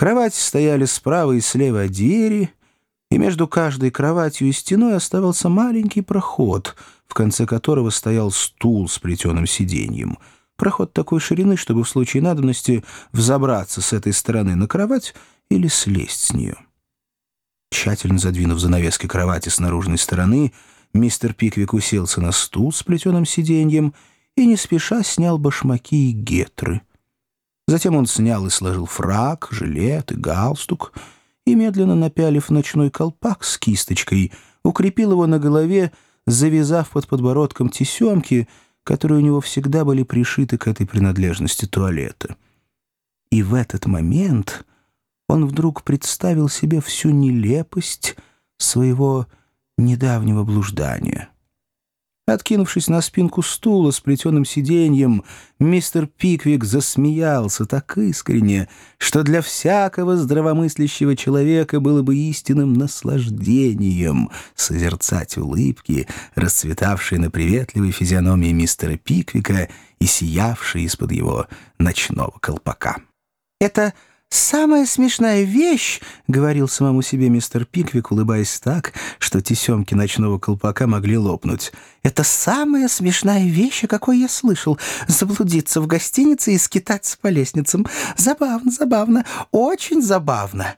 Кровати стояли справа и слева от двери, и между каждой кроватью и стеной оставался маленький проход, в конце которого стоял стул с плетеным сиденьем. Проход такой ширины, чтобы в случае надобности взобраться с этой стороны на кровать или слезть с нее. Тщательно задвинув занавески кровати с наружной стороны, мистер Пиквик уселся на стул с плетеным сиденьем и не спеша снял башмаки и гетры. Затем он снял и сложил фрак, жилет и галстук, и, медленно напялив ночной колпак с кисточкой, укрепил его на голове, завязав под подбородком тесемки, которые у него всегда были пришиты к этой принадлежности туалета. И в этот момент он вдруг представил себе всю нелепость своего недавнего блуждания. Откинувшись на спинку стула с плетеным сиденьем, мистер Пиквик засмеялся так искренне, что для всякого здравомыслящего человека было бы истинным наслаждением созерцать улыбки, расцветавшие на приветливой физиономии мистера Пиквика и сиявшие из-под его ночного колпака. «Это «Самая смешная вещь», — говорил самому себе мистер Пиквик, улыбаясь так, что тесемки ночного колпака могли лопнуть. «Это самая смешная вещь, о какой я слышал. Заблудиться в гостинице и скитаться по лестницам. Забавно, забавно, очень забавно».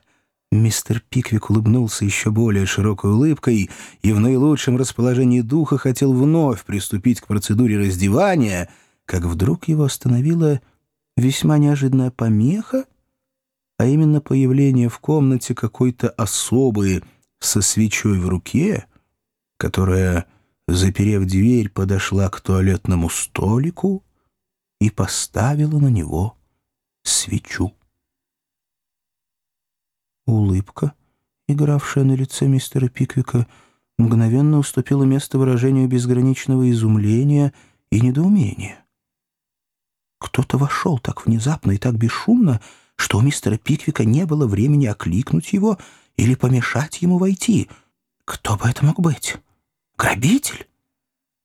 Мистер Пиквик улыбнулся еще более широкой улыбкой и в наилучшем расположении духа хотел вновь приступить к процедуре раздевания, как вдруг его остановила весьма неожиданная помеха, а именно появление в комнате какой-то особой со свечой в руке, которая, заперев дверь, подошла к туалетному столику и поставила на него свечу. Улыбка, игравшая на лице мистера Пиквика, мгновенно уступила место выражению безграничного изумления и недоумения. Кто-то вошел так внезапно и так бесшумно, что у мистера Пиквика не было времени окликнуть его или помешать ему войти. Кто бы это мог быть? Грабитель?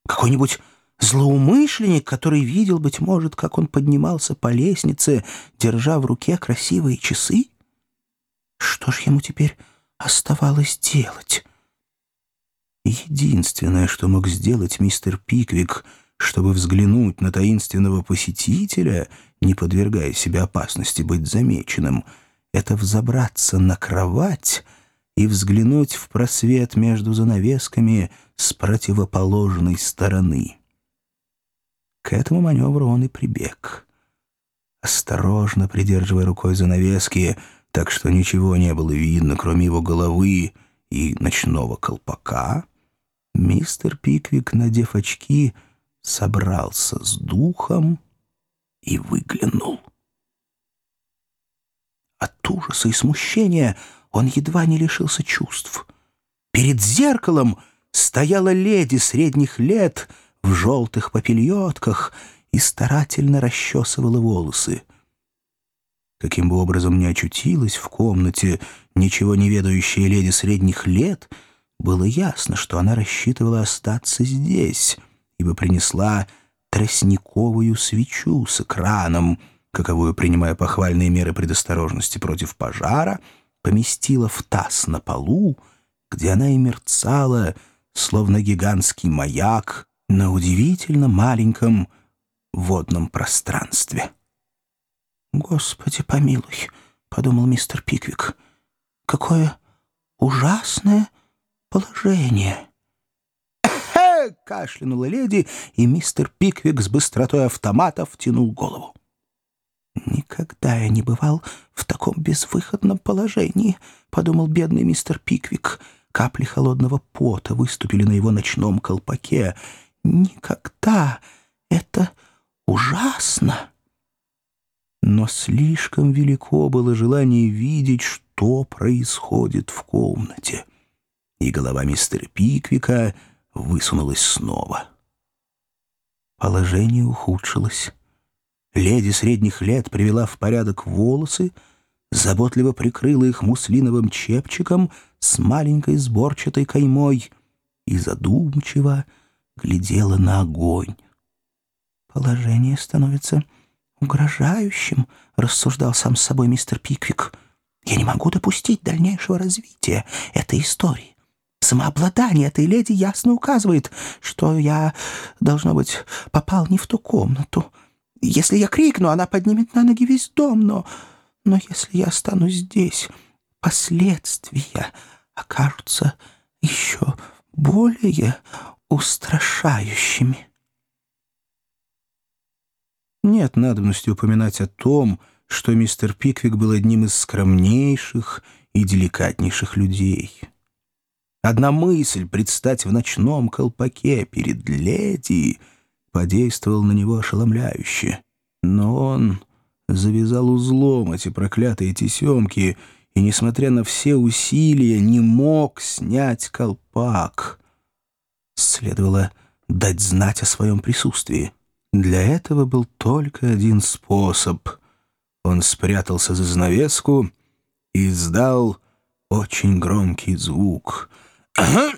Какой-нибудь злоумышленник, который видел, быть может, как он поднимался по лестнице, держа в руке красивые часы? Что ж ему теперь оставалось делать? Единственное, что мог сделать мистер Пиквик — чтобы взглянуть на таинственного посетителя, не подвергая себя опасности быть замеченным, это взобраться на кровать и взглянуть в просвет между занавесками с противоположной стороны. К этому маневру он и прибег. Осторожно придерживая рукой занавески, так что ничего не было видно, кроме его головы и ночного колпака, мистер Пиквик, надев очки, — собрался с духом и выглянул. От ужаса и смущения он едва не лишился чувств. Перед зеркалом стояла леди средних лет в желтых попельотках и старательно расчесывала волосы. Каким бы образом ни очутилась в комнате ничего не ведающая леди средних лет, было ясно, что она рассчитывала остаться здесь — ибо принесла тростниковую свечу с экраном, каковую, принимая похвальные меры предосторожности против пожара, поместила в таз на полу, где она и мерцала, словно гигантский маяк на удивительно маленьком водном пространстве. «Господи помилуй», — подумал мистер Пиквик, — «какое ужасное положение» кашлянула леди, и мистер Пиквик с быстротой автомата втянул голову. «Никогда я не бывал в таком безвыходном положении», — подумал бедный мистер Пиквик. Капли холодного пота выступили на его ночном колпаке. «Никогда! Это ужасно!» Но слишком велико было желание видеть, что происходит в комнате. И голова мистера Пиквика высунулась снова. Положение ухудшилось. Леди средних лет привела в порядок волосы, заботливо прикрыла их муслиновым чепчиком с маленькой сборчатой каймой и задумчиво глядела на огонь. «Положение становится угрожающим», — рассуждал сам с собой мистер Пиквик. Я не могу допустить дальнейшего развития этой истории. Самообладание этой леди ясно указывает, что я, должно быть, попал не в ту комнату. Если я крикну, она поднимет на ноги весь дом, но... Но если я останусь здесь, последствия окажутся еще более устрашающими. Нет надобности упоминать о том, что мистер Пиквик был одним из скромнейших и деликатнейших людей. Одна мысль предстать в ночном колпаке перед леди подействовала на него ошеломляюще. Но он завязал узлом эти проклятые тесемки и, несмотря на все усилия, не мог снять колпак. Следовало дать знать о своем присутствии. Для этого был только один способ. Он спрятался за занавеску и издал очень громкий звук. Uh-huh.